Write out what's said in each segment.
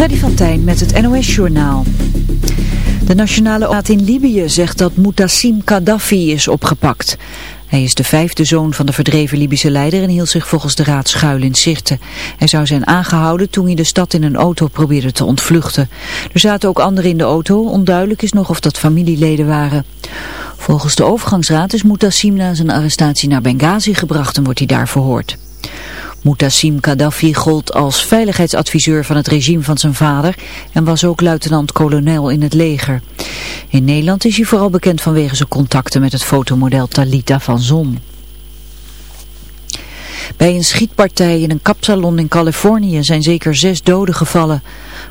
Freddy van Tijn met het NOS-journaal. De Nationale Raad in Libië zegt dat Mutassim Gaddafi is opgepakt. Hij is de vijfde zoon van de verdreven Libische leider en hield zich volgens de raad schuil in Sirte. Hij zou zijn aangehouden toen hij de stad in een auto probeerde te ontvluchten. Er zaten ook anderen in de auto, onduidelijk is nog of dat familieleden waren. Volgens de overgangsraad is Mutassim na zijn arrestatie naar Benghazi gebracht en wordt hij daar verhoord. Mutassim Gaddafi gold als veiligheidsadviseur van het regime van zijn vader en was ook luitenant-kolonel in het leger. In Nederland is hij vooral bekend vanwege zijn contacten met het fotomodel Talita van Zon. Bij een schietpartij in een kapsalon in Californië zijn zeker zes doden gevallen.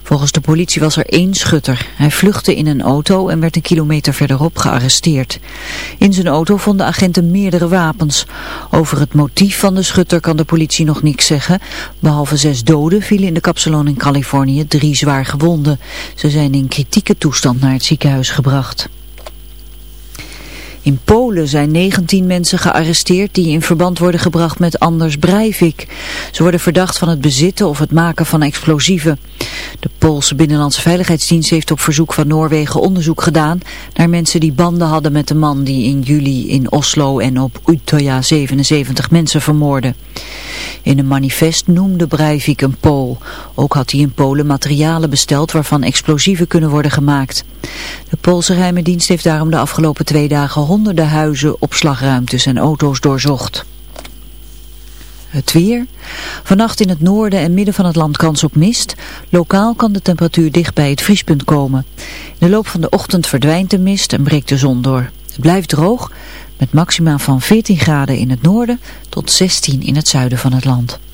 Volgens de politie was er één schutter. Hij vluchtte in een auto en werd een kilometer verderop gearresteerd. In zijn auto vonden agenten meerdere wapens. Over het motief van de schutter kan de politie nog niks zeggen. Behalve zes doden vielen in de kapsalon in Californië drie zwaar gewonden. Ze zijn in kritieke toestand naar het ziekenhuis gebracht. In Polen zijn 19 mensen gearresteerd die in verband worden gebracht met Anders Breivik. Ze worden verdacht van het bezitten of het maken van explosieven. De Poolse Binnenlandse Veiligheidsdienst heeft op verzoek van Noorwegen onderzoek gedaan naar mensen die banden hadden met de man die in juli in Oslo en op Utøya 77 mensen vermoordde. In een manifest noemde Breivik een Pool. Ook had hij in Polen materialen besteld waarvan explosieven kunnen worden gemaakt. De Poolse geheime heeft daarom de afgelopen twee dagen honderden huizen, opslagruimtes en auto's doorzocht. Het weer. Vannacht in het noorden en midden van het land kans op mist. Lokaal kan de temperatuur dicht bij het vriespunt komen. In de loop van de ochtend verdwijnt de mist en breekt de zon door. Het blijft droog met maxima van 14 graden in het noorden tot 16 in het zuiden van het land.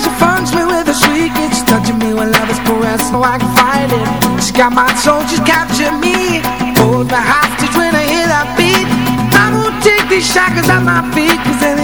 she funds me with a shriek It's touching me when love is caressed so I can fight it. She got my soul, she's me. Hold my hostage when I hear that beat. I won't take these shackles off my feet Cause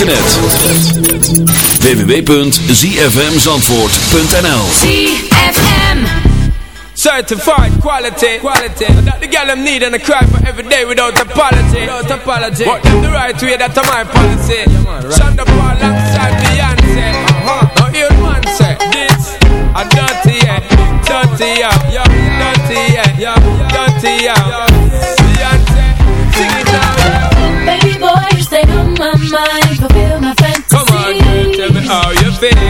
Internet. www.zfmzandvoort.nl ZFM Certified quality, quality. That the girl them need and I cry for every day without apology. Without apology. But them the right way, that's my policy. Shonda Paul alongside Beyonce. Uh-huh. Now hear man say. This a dirty yeah Dirty yeah. Dirty yeah. Dirty fair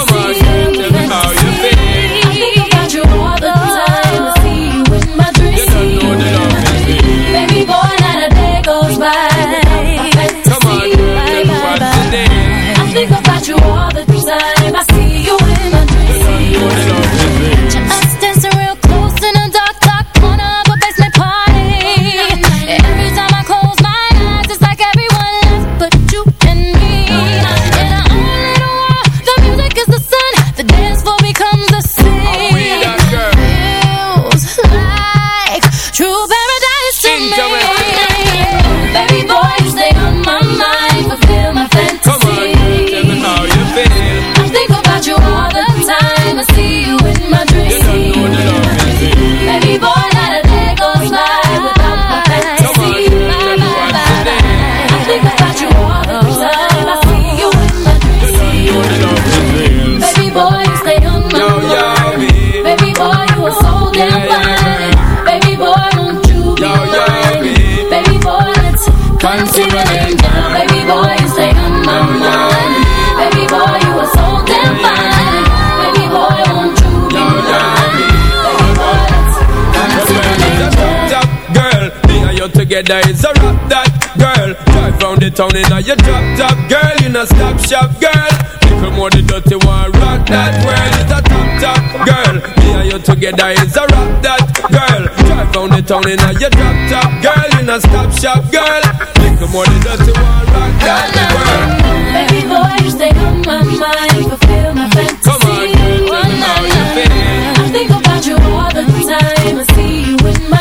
Town in your drop top, girl. You know stop shop, girl. Little more the dirty one, rock that world. It's a top, top, girl. Me and you together is a rap that girl. Drive round the town in a your drop top, girl. You know stop shop, girl. Little more the dirty one, rock that world. Baby boy, you stay on my mind, fulfill my fantasy. Come on, girl, tell me how you feel. I think about you all the time. I see you in my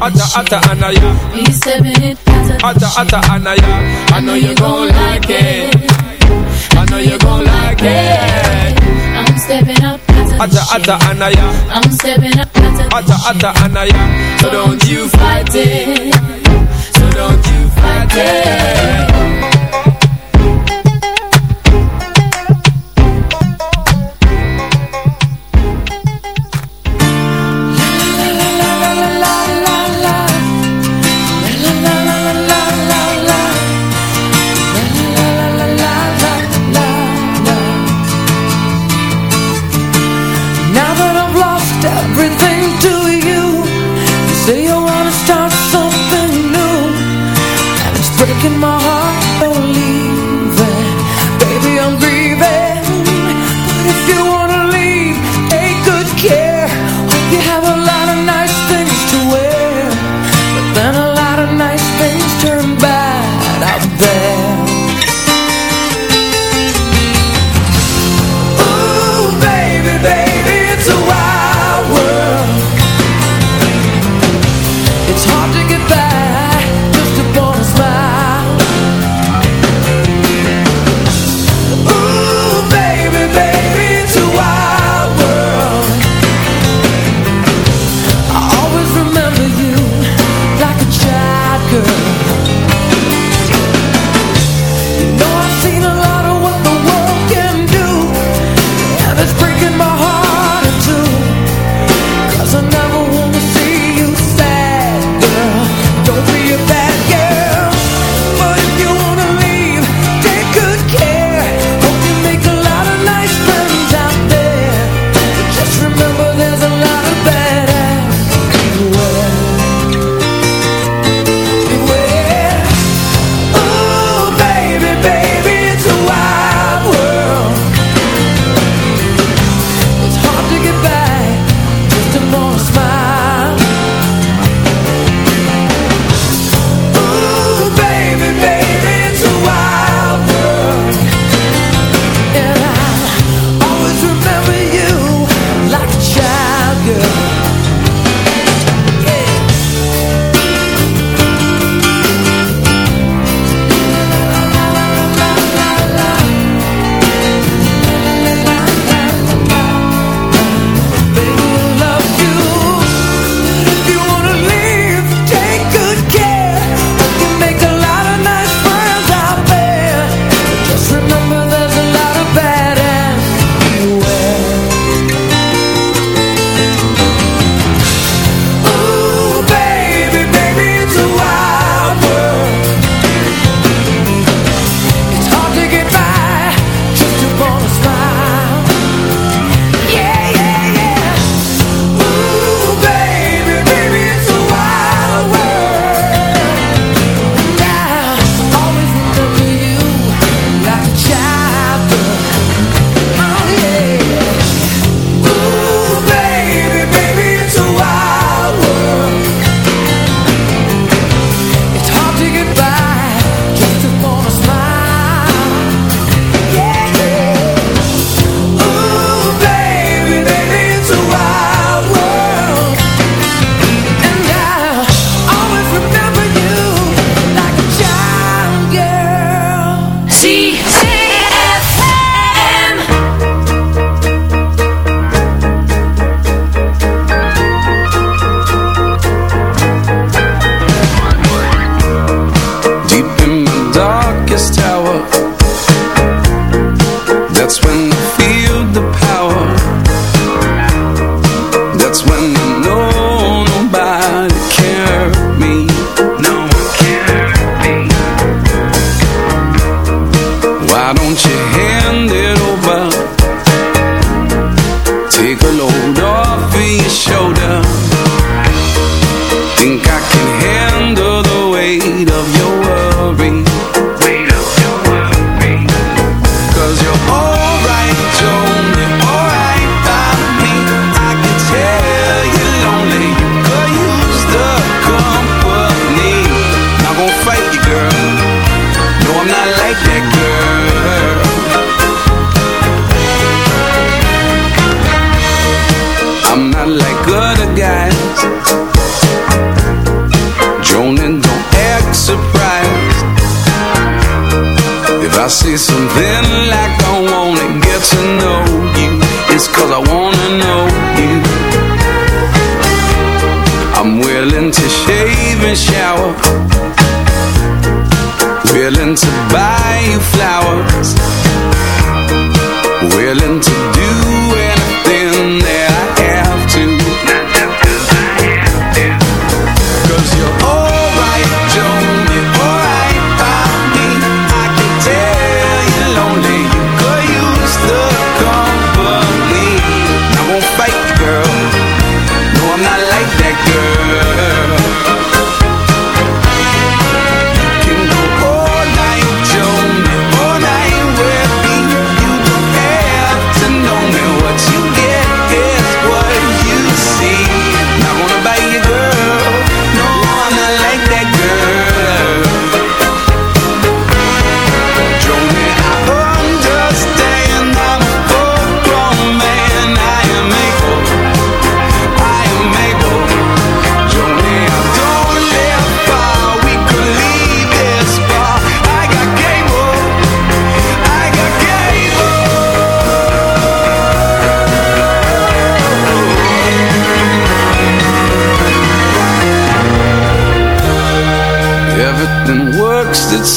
Atta, atta, anaya. He's it Atta, atta, anaya. I know you gon' like it. I know you gon' like it. I'm stepping up. Atta, atta, anaya. I'm stepping up. Atta, atta, anaya. So don't you fight it. So don't you fight it.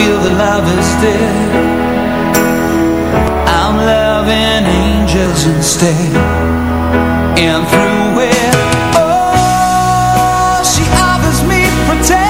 feel the love is dead I'm loving angels instead. And through it Oh, she offers me protection.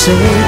say.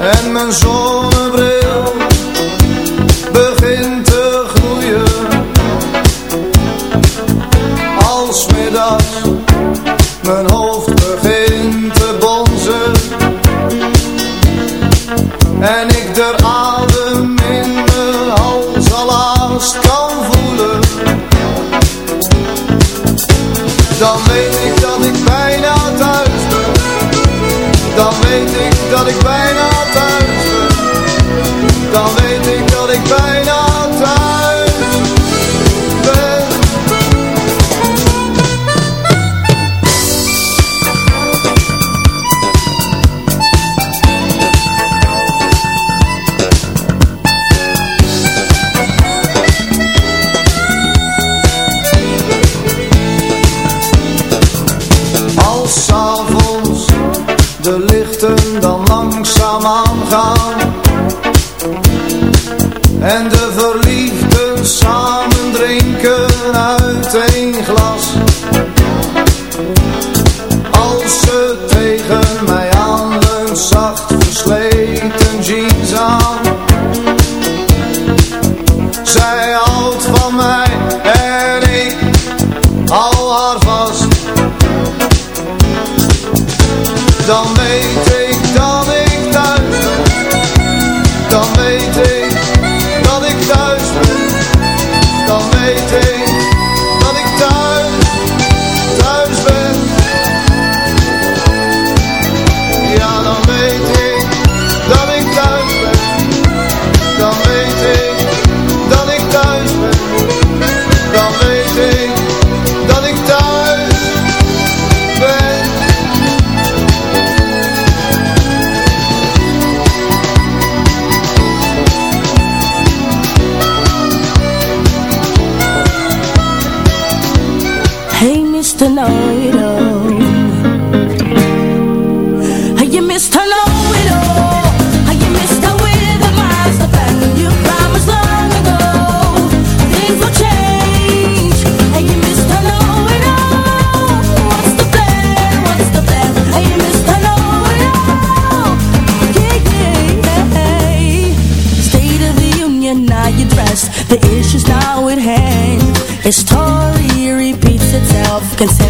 En mijn zonnebril can